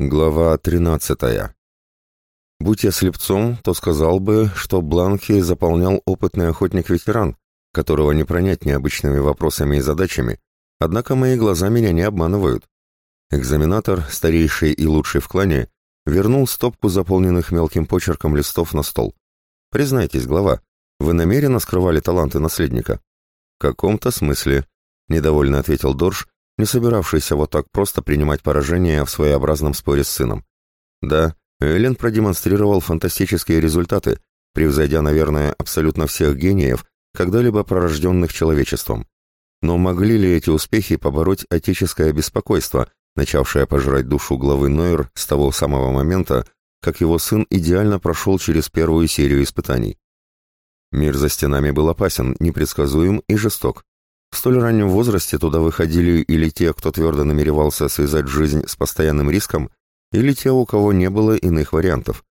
Глава 13. Будь я слепцом, то сказал бы, что бланки заполнял опытный охотник-ветеран, которого не пронять необычными вопросами и задачами, однако мои глаза меня не обманывают. Экзаменатор, старейший и лучший в клане, вернул стопку заполненных мелким почерком листов на стол. Признайтесь, глава, вы намеренно скрывали таланты наследника? В каком-то смысле, недовольно ответил Дорж, не собиравшийся вот так просто принимать поражение в своеобразном споре с сыном. Да, Эллен продемонстрировал фантастические результаты, превзойдя, наверное, абсолютно всех гениев, когда-либо пророжденных человечеством. Но могли ли эти успехи побороть отеческое беспокойство, начавшее пожирать душу главы Нойер с того самого момента, как его сын идеально прошел через первую серию испытаний? Мир за стенами был опасен, непредсказуем и жесток. В столь раннем возрасте туда выходили или те, кто твердо намеревался связать жизнь с постоянным риском, или те, у кого не было иных вариантов.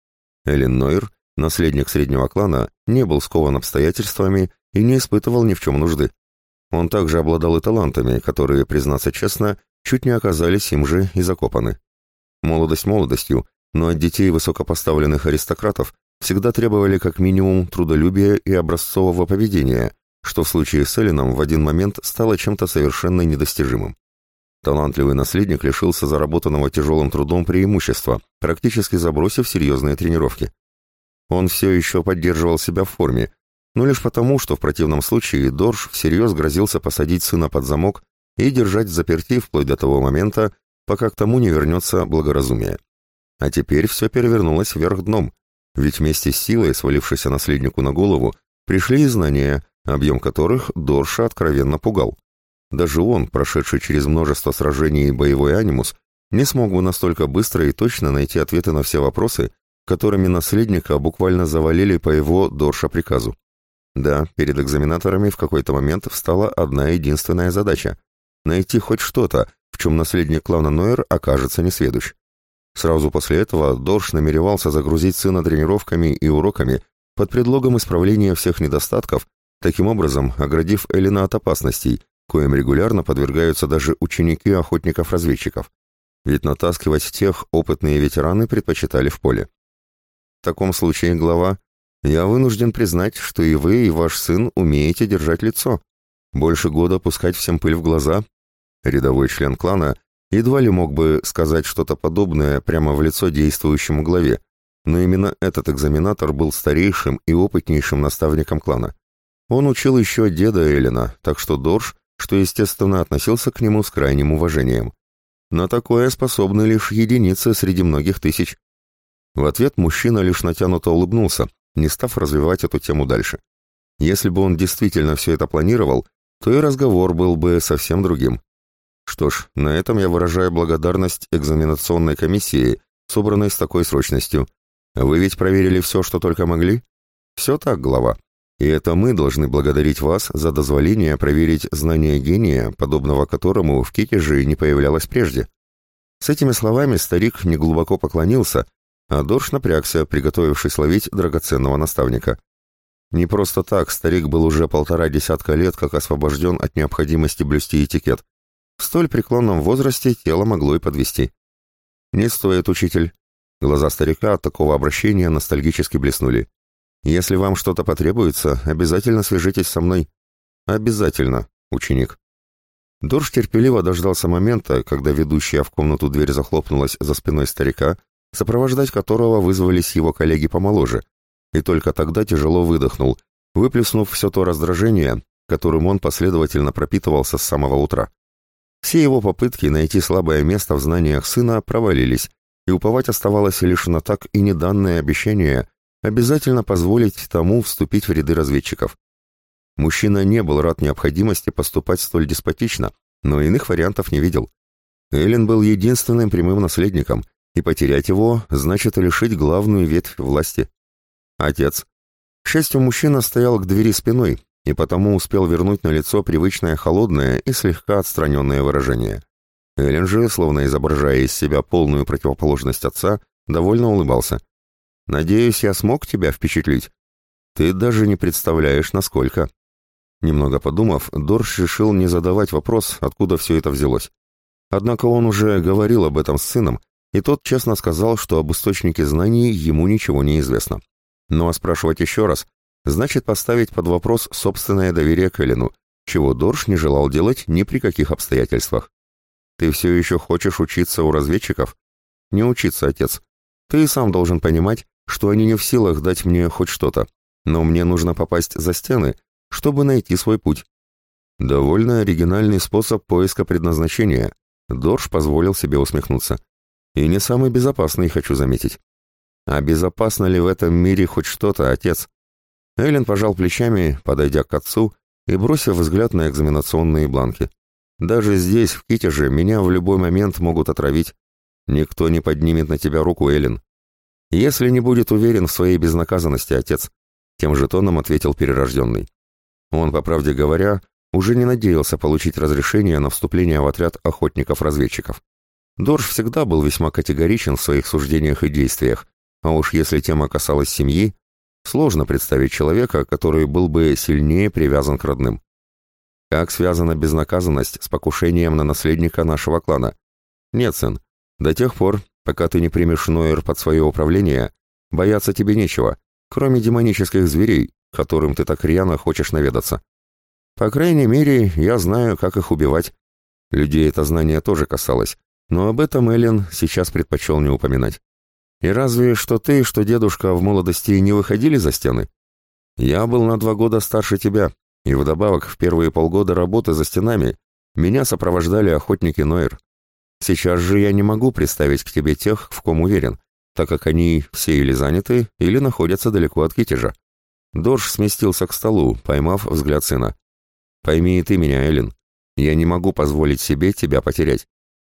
Эллен Нойер, наследник среднего клана, не был скован обстоятельствами и не испытывал ни в чем нужды. Он также обладал и талантами, которые, признаться честно, чуть не оказались им же и закопаны. Молодость молодостью, но от детей высокопоставленных аристократов всегда требовали как минимум трудолюбия и образцового поведения, что в случае с Эллином в один момент стало чем-то совершенно недостижимым. Талантливый наследник лишился заработанного тяжелым трудом преимущества, практически забросив серьезные тренировки. Он все еще поддерживал себя в форме, но лишь потому, что в противном случае Дорж всерьез грозился посадить сына под замок и держать в заперти вплоть до того момента, пока к тому не вернется благоразумие. А теперь все перевернулось вверх дном, ведь вместе с силой, свалившейся наследнику на голову, пришли и знания, объем которых Дорша откровенно пугал. Даже он, прошедший через множество сражений и боевой анимус, не смог бы настолько быстро и точно найти ответы на все вопросы, которыми наследника буквально завалили по его Дорша приказу. Да, перед экзаменаторами в какой-то момент встала одна единственная задача — найти хоть что-то, в чем наследник клана Нойер окажется несведущ. Сразу после этого Дорш намеревался загрузить сына тренировками и уроками под предлогом исправления всех недостатков, таким образом оградив Элина от опасностей, коим регулярно подвергаются даже ученики охотников-разведчиков. Ведь натаскивать тех опытные ветераны предпочитали в поле. В таком случае, глава, я вынужден признать, что и вы, и ваш сын умеете держать лицо. Больше года пускать всем пыль в глаза. Рядовой член клана едва ли мог бы сказать что-то подобное прямо в лицо действующему главе, но именно этот экзаменатор был старейшим и опытнейшим наставником клана. Он учил еще деда Эллина, так что Дорж, что естественно относился к нему с крайним уважением. На такое способны лишь единицы среди многих тысяч. В ответ мужчина лишь натянуто улыбнулся, не став развивать эту тему дальше. Если бы он действительно все это планировал, то и разговор был бы совсем другим. Что ж, на этом я выражаю благодарность экзаменационной комиссии, собранной с такой срочностью. Вы ведь проверили все, что только могли? Все так, глава. И это мы должны благодарить вас за дозволение проверить знание гения, подобного которому в Китеже не появлялось прежде. С этими словами старик неглубоко поклонился, а Дорш напрягся, приготовившись ловить драгоценного наставника. Не просто так старик был уже полтора десятка лет как освобожден от необходимости блюсти этикет. В столь преклонном возрасте тело могло и подвести. «Не стоит, учитель». Глаза старика от такого обращения ностальгически блеснули. Если вам что-то потребуется, обязательно свяжитесь со мной. Обязательно, ученик. Дорж терпеливо дождался момента, когда ведущая в комнату дверь захлопнулась за спиной старика, сопровождать которого вызвались его коллеги помоложе, и только тогда тяжело выдохнул, выплеснув все то раздражение, которым он последовательно пропитывался с самого утра. Все его попытки найти слабое место в знаниях сына провалились, и уповать оставалось лишь на так и неданное обещание обязательно позволить тому вступить в ряды разведчиков. Мужчина не был рад необходимости поступать столь деспотично, но иных вариантов не видел. Эллен был единственным прямым наследником, и потерять его значит лишить главную ветвь власти. Отец. К счастью, мужчина стоял к двери спиной, и потому успел вернуть на лицо привычное холодное и слегка отстраненное выражение. Эллен же, словно изображая из себя полную противоположность отца, довольно улыбался. Надеюсь, я смог тебя впечатлить? Ты даже не представляешь, насколько. Немного подумав, Дорш решил не задавать вопрос, откуда все это взялось. Однако он уже говорил об этом с сыном, и тот честно сказал, что об источнике знаний ему ничего не известно. Ну а спрашивать еще раз, значит поставить под вопрос собственное доверие к Эллину, чего Дорш не желал делать ни при каких обстоятельствах. «Ты все еще хочешь учиться у разведчиков?» «Не учиться, отец. Ты сам должен понимать, что они не в силах дать мне хоть что-то, но мне нужно попасть за стены, чтобы найти свой путь». Довольно оригинальный способ поиска предназначения. Дорш позволил себе усмехнуться. И не самый безопасный, хочу заметить. А безопасно ли в этом мире хоть что-то, отец? Эллен пожал плечами, подойдя к отцу и бросив взгляд на экзаменационные бланки. Даже здесь, в Китеже, меня в любой момент могут отравить. Никто не поднимет на тебя руку, Эллен. Если не будет уверен в своей безнаказанности, отец, тем же тоном ответил перерожденный. Он, по правде говоря, уже не надеялся получить разрешение на вступление в отряд охотников-разведчиков. Дорж всегда был весьма категоричен в своих суждениях и действиях, а уж если тема касалась семьи, сложно представить человека, который был бы сильнее привязан к родным. Как связана безнаказанность с покушением на наследника нашего клана? Нет, сын, до тех пор, пока ты не примешь Нойер под свое управление, бояться тебе нечего, кроме демонических зверей, которым ты так рьяно хочешь наведаться. По крайней мере, я знаю, как их убивать. Людей это знание тоже касалось, но об этом Эллен сейчас предпочел не упоминать. И разве что ты, что дедушка в молодости не выходили за стены? Я был на два года старше тебя, и вдобавок в первые полгода работы за стенами меня сопровождали охотники Нойер. Сейчас же я не могу представить к тебе тех, в ком уверен, так как они все или заняты, или находятся далеко от Китежа. Дорж сместился к столу, поймав взгляд сына. «Пойми и ты меня, Эллен. Я не могу позволить себе тебя потерять.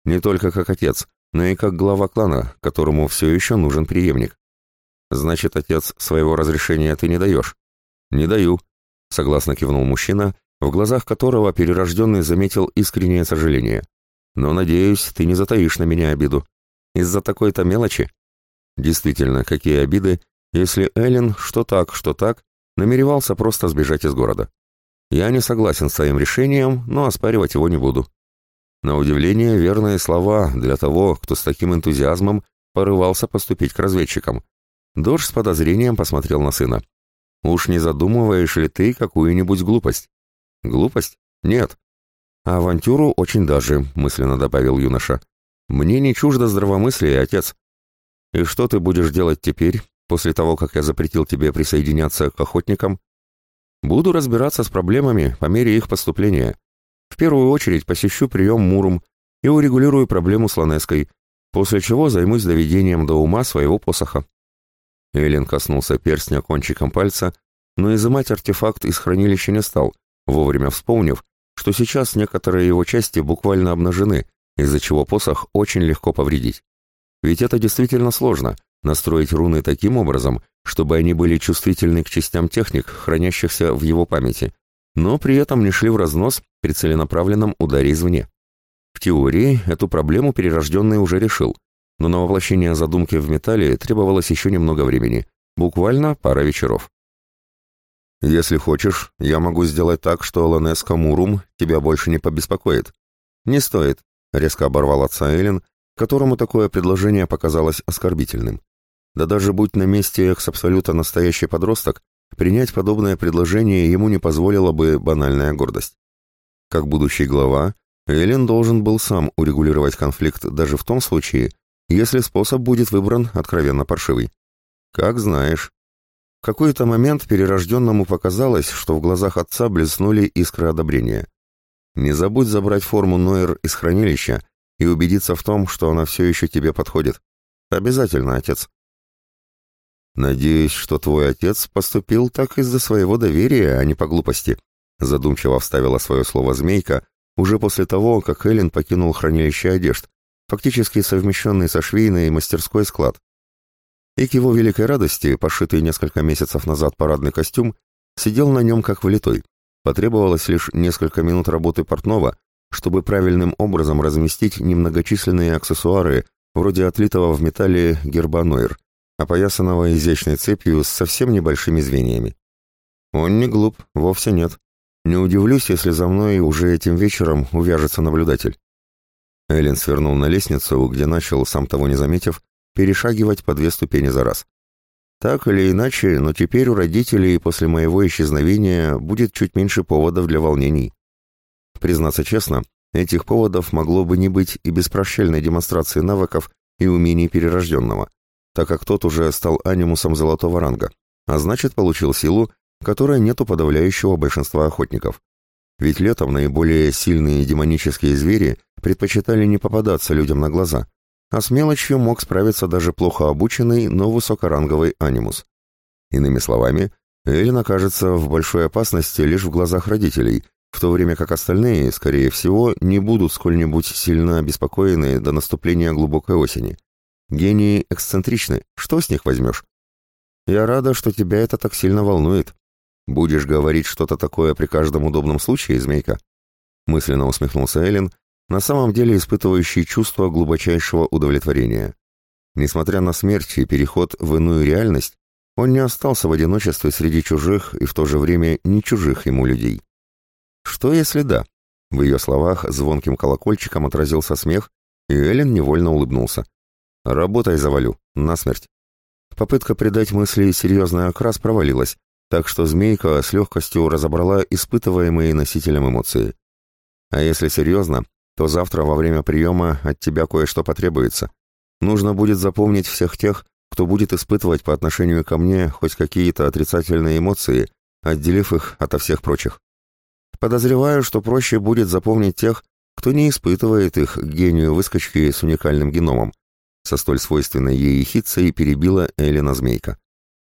Не только как отец, но и как глава клана, которому все еще нужен преемник. Значит, отец, своего разрешения ты не даешь? Не даю, согласно кивнул мужчина, в глазах которого перерожденный заметил искреннее сожаление. Но, надеюсь, ты не затаишь на меня обиду. Из-за такой-то мелочи? Действительно, какие обиды, если Эллен, что так, что так, намеревался просто сбежать из города. Я не согласен с твоим решением, но оспаривать его не буду. На удивление, верные слова для того, кто с таким энтузиазмом порывался поступить к разведчикам. Дождь с подозрением посмотрел на сына. «Уж не задумываешь ли ты какую-нибудь глупость?» «Глупость? Нет». «А авантюру очень даже», — мысленно добавил юноша. «Мне не чуждо здравомыслие, отец». «И что ты будешь делать теперь, после того, как я запретил тебе присоединяться к охотникам?» «Буду разбираться с проблемами по мере их поступления. В первую очередь посещу прием Мурум и урегулирую проблему с Ланеской, после чего займусь доведением до ума своего посоха. Эллен коснулся перстня кончиком пальца, но изымать артефакт из хранилища не стал, вовремя вспомнив, что сейчас некоторые его части буквально обнажены, из-за чего посох очень легко повредить. Ведь это действительно сложно — настроить руны таким образом, чтобы они были чувствительны к частям техник, хранящихся в его памяти, но при этом не шли в разнос при целенаправленном ударе извне. В теории эту проблему перерожденный уже решил, но на воплощение задумки в металле требовалось еще немного времени, буквально пара вечеров. «Если хочешь, я могу сделать так, что Ланеска Мурум тебя больше не побеспокоит». «Не стоит», — резко оборвал отца Эллен, которому такое предложение показалось оскорбительным. Да даже будь на месте экс-абсолюта настоящий подросток, Принять подобное предложение ему не позволила бы банальная гордость. Как будущий глава, Эллен должен был сам урегулировать конфликт даже в том случае, если способ будет выбран откровенно паршивый. Как знаешь. В какой-то момент перерожденному показалось, что в глазах отца блеснули искры одобрения. Не забудь забрать форму Нойер из хранилища и убедиться в том, что она все еще тебе подходит. Обязательно, отец. «Надеюсь, что твой отец поступил так из-за своего доверия, а не по глупости», задумчиво вставила свое слово «змейка» уже после того, как Эллен покинул хранилище одежд, фактически совмещенный со швейной мастерской склад. И к его великой радости, пошитый несколько месяцев назад парадный костюм, сидел на нем как влитой. Потребовалось лишь несколько минут работы портного, чтобы правильным образом разместить немногочисленные аксессуары, вроде отлитого в металле герба Нойр, опоясанного изящной цепью с совсем небольшими звеньями. Он не глуп, вовсе нет. Не удивлюсь, если за мной уже этим вечером увяжется наблюдатель. Эллен свернул на лестницу, где начал, сам того не заметив, перешагивать по две ступени за раз. Так или иначе, но теперь у родителей после моего исчезновения будет чуть меньше поводов для волнений. Признаться честно, этих поводов могло бы не быть и без прощальной демонстрации навыков и умений перерожденного, так как тот уже стал анимусом золотого ранга, а значит получил силу, которой нет у подавляющего большинства охотников. Ведь летом наиболее сильные демонические звери предпочитали не попадаться людям на глаза, а с мелочью мог справиться даже плохо обученный, но высокоранговый анимус. Иными словами, Эллен окажется в большой опасности лишь в глазах родителей, в то время как остальные, скорее всего, не будут сколь-нибудь сильно обеспокоены до наступления глубокой осени. Гении эксцентричны, что с них возьмешь? Я рада, что тебя это так сильно волнует. Будешь говорить что-то такое при каждом удобном случае, змейка? Мысленно усмехнулся Эллен, на самом деле испытывающий чувство глубочайшего удовлетворения. Несмотря на смерть и переход в иную реальность, он не остался в одиночестве среди чужих и в то же время не чужих ему людей. Что если да? В ее словах звонким колокольчиком отразился смех, и Эллен невольно улыбнулся. «Работай, завалю, насмерть». Попытка придать мысли серьезный окрас провалилась, так что змейка с легкостью разобрала испытываемые носителем эмоции. А если серьезно, то завтра во время приема от тебя кое-что потребуется. Нужно будет запомнить всех тех, кто будет испытывать по отношению ко мне хоть какие-то отрицательные эмоции, отделив их ото всех прочих. Подозреваю, что проще будет запомнить тех, кто не испытывает их гению выскочки с уникальным геномом. Со столь свойственной ей ехицей перебила Элена Змейка.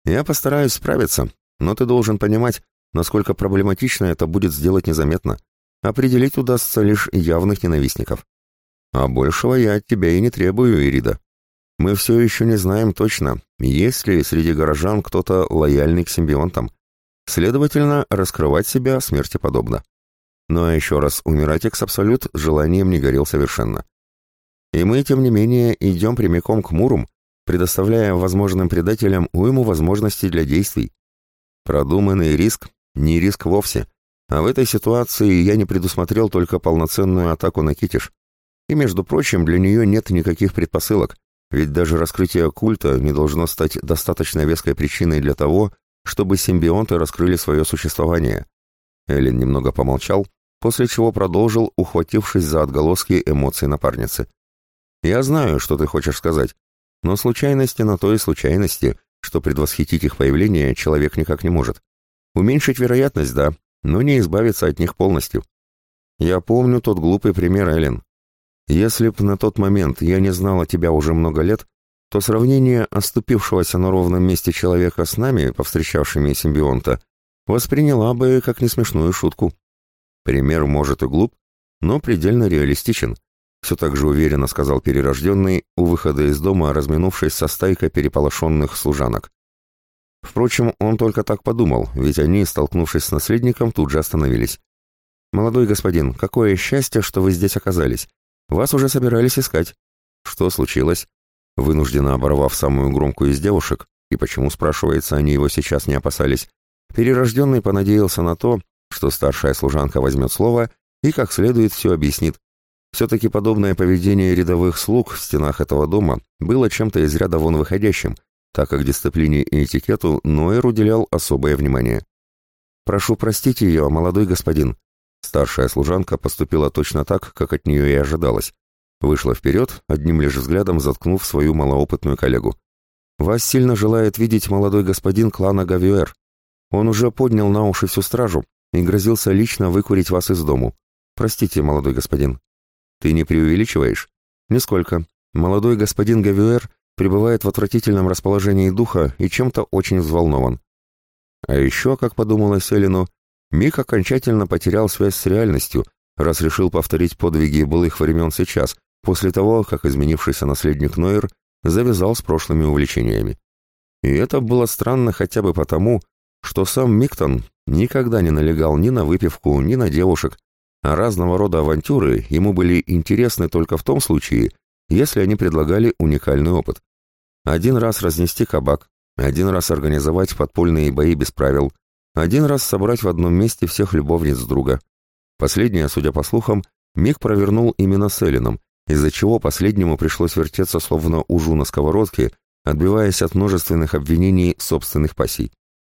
Я постараюсь справиться, но ты должен понимать, насколько проблематично это будет сделать незаметно. Определить удастся лишь явных ненавистников. А большего я от тебя и не требую, Ирида. Мы все еще не знаем точно, есть ли среди горожан кто-то лояльный к симбионтам. Следовательно, раскрывать себя смерти подобно. А еще раз, умирать экс-абсолют желанием не горел совершенно. И мы, тем не менее, идем прямиком к Мурум, предоставляя возможным предателям уйму возможностей для действий. Продуманный риск — не риск вовсе, а в этой ситуации я не предусмотрел только полноценную атаку на Китиш. И, между прочим, для нее нет никаких предпосылок, ведь даже раскрытие культа не должно стать достаточно веской причиной для того, чтобы симбионты раскрыли свое существование. Эллен немного помолчал, после чего продолжил, ухватившись за отголоски эмоций напарницы. «Я знаю, что ты хочешь сказать, но случайности на то и случайности, что предвосхитить их появление человек никак не может. Уменьшить вероятность, да, но не избавиться от них полностью. Я помню тот глупый пример, Эллен. Если б на тот момент я не знала тебя уже много лет, то сравнение оступившегося на ровном месте человека с нами, повстречавшими симбионта, восприняла бы как несмешную шутку. Пример может и глуп, но предельно реалистичен, все так же уверенно сказал перерожденный у выхода из дома, разминувшись со стайкой переполошенных служанок. Впрочем, он только так подумал, ведь они, столкнувшись с наследником, тут же остановились. «Молодой господин, какое счастье, что вы здесь оказались. Вас уже собирались искать». «Что случилось?» Вынужденно оборвав самую громкую из девушек, и почему, спрашивается, они его сейчас не опасались, перерожденный понадеялся на то, что старшая служанка возьмет слово и как следует все объяснит. Все-таки подобное поведение рядовых слуг в стенах этого дома было чем-то из ряда вон выходящим, так как дисциплине и этикету Нойер уделял особое внимание. «Прошу простить ее, молодой господин». Старшая служанка поступила точно так, как от нее и ожидалось. Вышла вперед, одним лишь взглядом заткнув свою малоопытную коллегу. «Вас сильно желает видеть молодой господин клана Гавюэр. Он уже поднял на уши всю стражу и грозился лично выкурить вас из дому. Простите, молодой господин». «Ты не преувеличиваешь?» «Нисколько. Молодой господин Гавюэр пребывает в отвратительном расположении духа и чем-то очень взволнован. А еще, как подумала Селину, Мик окончательно потерял связь с реальностью, раз решил повторить подвиги былых времен сейчас, после того, как изменившийся наследник Нойер завязал с прошлыми увлечениями. И это было странно хотя бы потому, что сам Миктон никогда не налегал ни на выпивку, ни на девушек, а разного рода авантюры ему были интересны только в том случае, если они предлагали уникальный опыт. Один раз разнести кабак, один раз организовать подпольные бои без правил, один раз собрать в одном месте всех любовниц друга. Последнее, судя по слухам, Мик провернул именно с Эллином, из-за чего последнему пришлось вертеться словно ужу на сковородке, отбиваясь от множественных обвинений собственных пассий.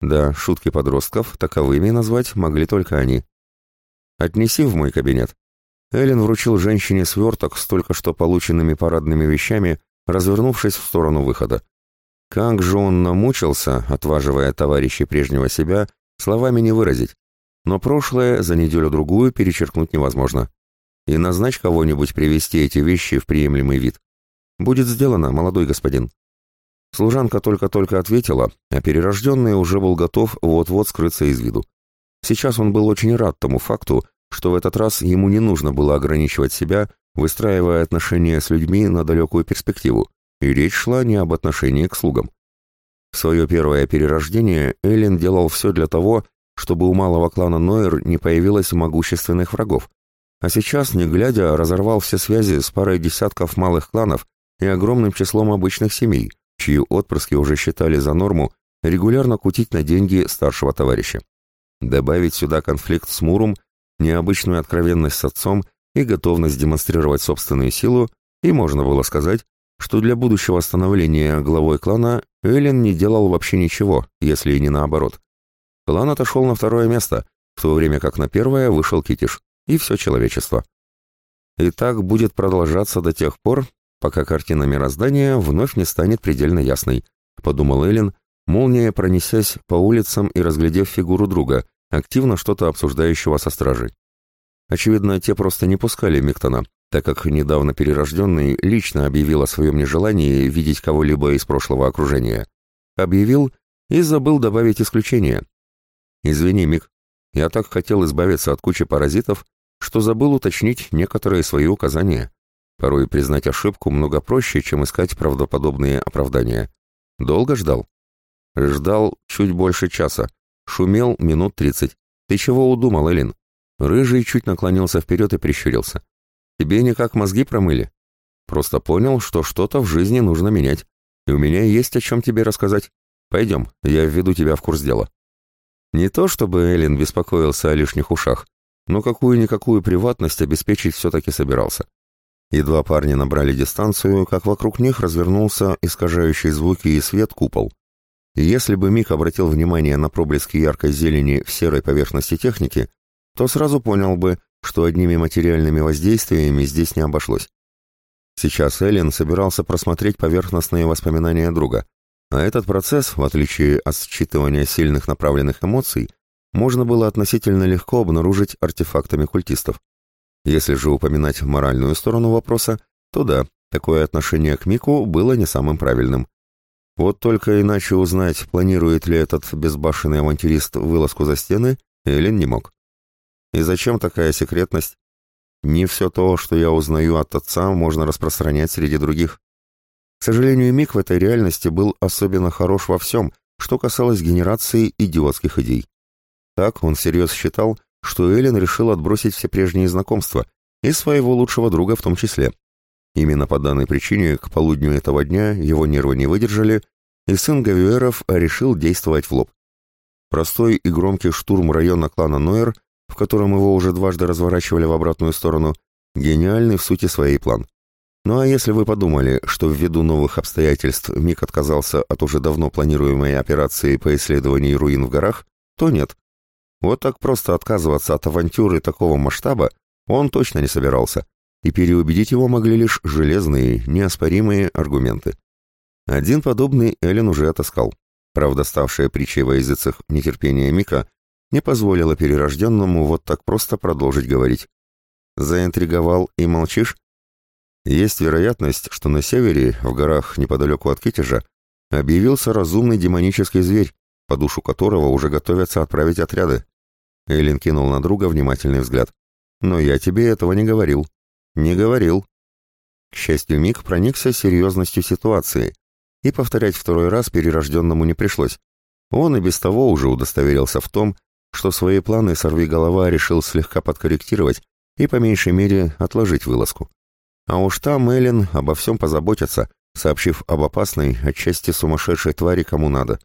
Да, шутки подростков таковыми назвать могли только они. «Отнеси в мой кабинет». Эллен вручил женщине сверток с только что полученными парадными вещами, развернувшись в сторону выхода. Как же он намучился, отваживая товарищей прежнего себя, словами не выразить. Но прошлое за неделю-другую перечеркнуть невозможно. И назначь кого-нибудь привести эти вещи в приемлемый вид. Будет сделано, молодой господин. Служанка только-только ответила, а перерожденный уже был готов вот-вот скрыться из виду. Сейчас он был очень рад тому факту, что в этот раз ему не нужно было ограничивать себя, выстраивая отношения с людьми на далекую перспективу, и речь шла не об отношении к слугам. В свое первое перерождение Эллен делал все для того, чтобы у малого клана Нойер не появилось могущественных врагов, а сейчас, не глядя, разорвал все связи с парой десятков малых кланов и огромным числом обычных семей, чьи отпрыски уже считали за норму регулярно кутить на деньги старшего товарища. Добавить сюда конфликт с Муром, необычную откровенность с отцом и готовность демонстрировать собственную силу, и можно было сказать, что для будущего становления главой клана Эллен не делал вообще ничего, если и не наоборот. Клан отошел на второе место, в то время как на первое вышел Китиш, и все человечество. И так будет продолжаться до тех пор, пока картина мироздания вновь не станет предельно ясной, подумал Эллен, молния пронесясь по улицам и разглядев фигуру друга, активно что-то обсуждающего со стражей. Очевидно, те просто не пускали Миктона, так как недавно перерожденный лично объявил о своем нежелании видеть кого-либо из прошлого окружения. Объявил и забыл добавить исключение. «Извини, Мик, я так хотел избавиться от кучи паразитов, что забыл уточнить некоторые свои указания. Порой признать ошибку много проще, чем искать правдоподобные оправдания. Долго ждал?» «Ждал чуть больше часа», Шумел минут тридцать. «Ты чего удумал, Элин?» Рыжий чуть наклонился вперед и прищурился. «Тебе никак мозги промыли?» «Просто понял, что что-то в жизни нужно менять. И у меня есть о чем тебе рассказать. Пойдем, я введу тебя в курс дела». Не то чтобы Эллен беспокоился о лишних ушах, но какую-никакую приватность обеспечить все-таки собирался. Едва парни набрали дистанцию, как вокруг них развернулся искажающий звуки и свет купол. Если бы Мик обратил внимание на проблески яркой зелени в серой поверхности техники, то сразу понял бы, что одними материальными воздействиями здесь не обошлось. Сейчас Эллен собирался просмотреть поверхностные воспоминания друга, а этот процесс, в отличие от считывания сильных направленных эмоций, можно было относительно легко обнаружить артефактами культистов. Если же упоминать моральную сторону вопроса, то да, такое отношение к Мику было не самым правильным. Вот только иначе узнать, планирует ли этот безбашенный авантюрист вылазку за стены, Эллен не мог. И зачем такая секретность? Не все то, что я узнаю от отца, можно распространять среди других. К сожалению, Мик в этой реальности был особенно хорош во всем, что касалось генерации идиотских идей. Так он всерьез считал, что Эллен решил отбросить все прежние знакомства, и своего лучшего друга в том числе. Именно по данной причине к полудню этого дня его нервы не выдержали, и сын Гавюэров решил действовать в лоб. Простой и громкий штурм района клана Нойер, в котором его уже дважды разворачивали в обратную сторону, гениальный в сути своей план. Ну а если вы подумали, что ввиду новых обстоятельств Мик отказался от уже давно планируемой операции по исследованию руин в горах, то нет. Вот так просто отказываться от авантюры такого масштаба он точно не собирался и переубедить его могли лишь железные, неоспоримые аргументы. Один подобный Эллен уже отыскал. Правда, ставшая притчей во языцах нетерпения Мика не позволила перерожденному вот так просто продолжить говорить. «Заинтриговал и молчишь?» Есть вероятность, что на севере, в горах неподалеку от Китежа, объявился разумный демонический зверь, по душу которого уже готовятся отправить отряды. Эллен кинул на друга внимательный взгляд. «Но я тебе этого не говорил. «Не говорил». К счастью, Мик проникся серьезностью ситуации, и повторять второй раз перерожденному не пришлось. Он и без того уже удостоверился в том, что свои планы сорвиголова решил слегка подкорректировать и по меньшей мере отложить вылазку. А уж там Эллен обо всем позаботится, сообщив об опасной, отчасти сумасшедшей твари кому надо.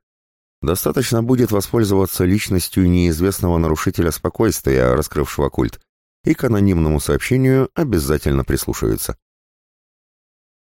Достаточно будет воспользоваться личностью неизвестного нарушителя спокойствия, раскрывшего культ, и к анонимному сообщению обязательно прислушаются.